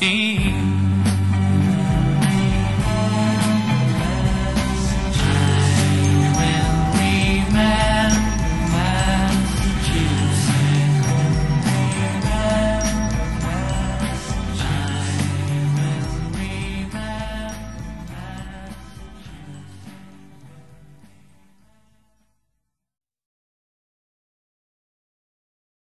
see.